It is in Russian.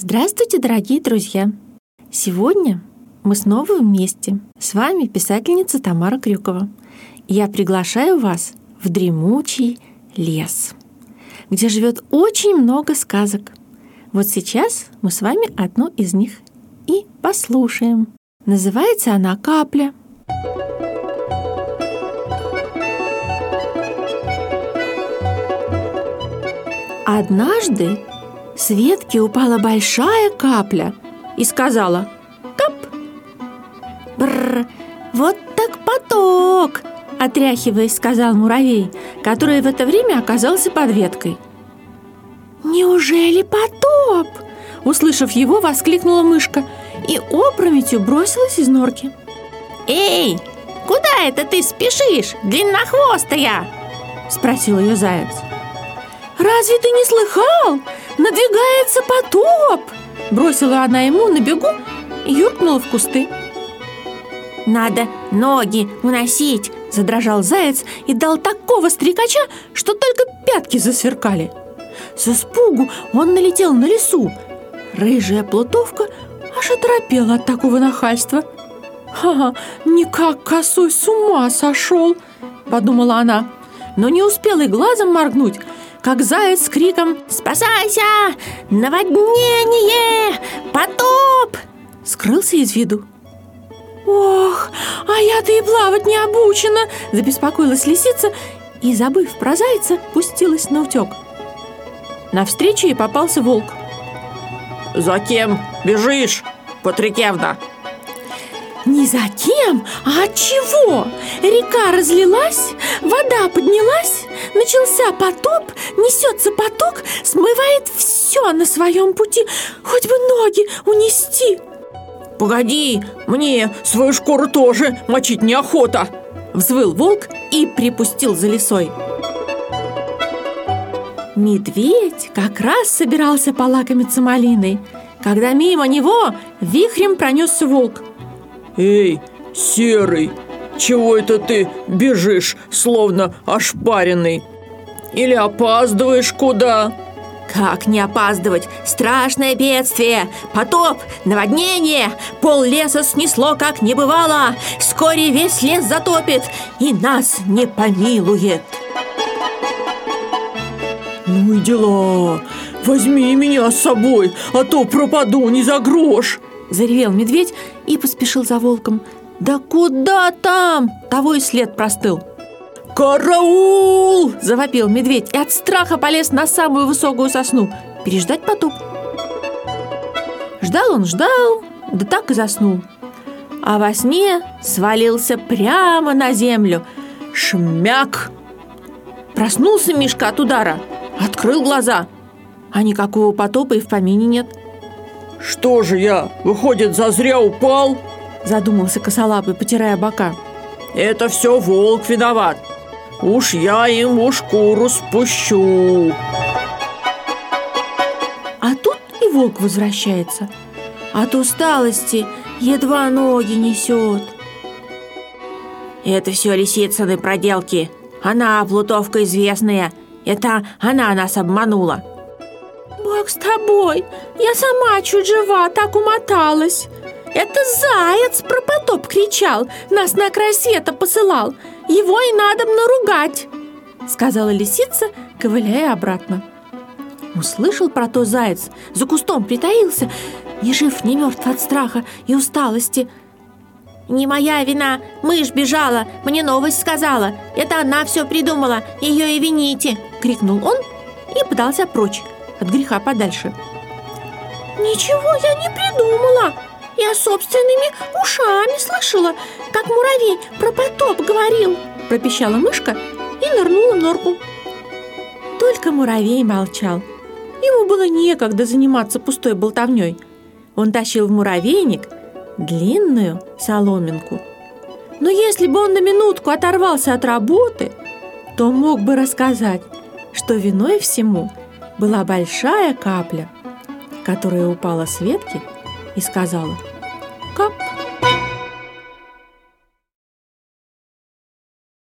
Здравствуйте, дорогие друзья! Сегодня мы снова вместе. С вами писательница Тамара Крюкова. Я приглашаю вас в дремучий лес, где живет очень много сказок. Вот сейчас мы с вами одну из них и послушаем. Называется она «Капля». Однажды с ветки упала большая капля и сказала «Кап!» «Бррр, вот так поток!» Отряхиваясь, сказал муравей, который в это время оказался под веткой. «Неужели потоп?» Услышав его, воскликнула мышка и опрометью бросилась из норки. «Эй, куда это ты спешишь, длиннохвостая?» Спросил ее заяц. «Разве ты не слыхал? Надвигается потоп!» Бросила она ему на бегу и юркнула в кусты. «Надо ноги уносить!» Задрожал заяц и дал такого стрекача, что только пятки засверкали. С испугу он налетел на лесу. Рыжая плутовка аж оторопела от такого нахальства. «Ха-ха, никак косой с ума сошел!» – подумала она. Но не успела и глазом моргнуть, как заяц с криком «Спасайся! Наводнение! Потоп!» скрылся из виду. «Ох, а я-то и плавать не обучена!» – забеспокоилась лисица и, забыв про зайца, пустилась на утек. Навстречу ей попался волк. «За кем бежишь, Патрикевна?» Не за кем, а от чего? Река разлилась, вода поднялась, начался потоп, несется поток, смывает все на своем пути, хоть бы ноги унести. «Погоди, мне свою шкуру тоже мочить неохота!» Взвыл волк и припустил за лесой. Медведь как раз собирался полакомиться малиной, когда мимо него вихрем пронесся волк. «Эй, серый, чего это ты бежишь, словно ошпаренный? Или опаздываешь куда?» Как не опаздывать? Страшное бедствие! Потоп! Наводнение! Пол леса снесло, как не бывало! Вскоре весь лес затопит и нас не помилует!» «Ну и дела! Возьми меня с собой, а то пропаду не за грош!» Заревел медведь и поспешил за волком. «Да куда там?» Того и след простыл. «Караул!» – завопил медведь и от страха полез на самую высокую сосну. Переждать потоп. Ждал он, ждал, да так и заснул. А во сне свалился прямо на землю. Шмяк! Проснулся Мишка от удара, открыл глаза, а никакого потопа и в помине нет. «Что же я, выходит, зазря упал?» Задумался косолапый, потирая бока. «Это все волк виноват. Уж я ему шкуру спущу. А тут и волк возвращается. От усталости едва ноги несет. Это все лисицыны проделки. Она плутовка известная. Это она нас обманула. Бог с тобой. Я сама чуть жива, так умоталась. Это заяц про потоп кричал, нас на край света посылал. Его и надо наругать, сказала лисица, ковыляя обратно. Услышал про то заяц, за кустом притаился, ни жив, ни мертв от страха и усталости. «Не моя вина, мышь бежала, мне новость сказала. Это она все придумала, ее и вините!» — крикнул он и подался прочь, от греха подальше. «Ничего я не придумала!» Я собственными ушами слышала, как муравей про потоп говорил Пропищала мышка и нырнула в норку. Только муравей молчал. Ему было некогда заниматься пустой болтовней Он тащил в муравейник длинную соломинку. Но если бы он на минутку оторвался от работы То мог бы рассказать, что виной всему была большая капля Которая упала с ветки и сказала –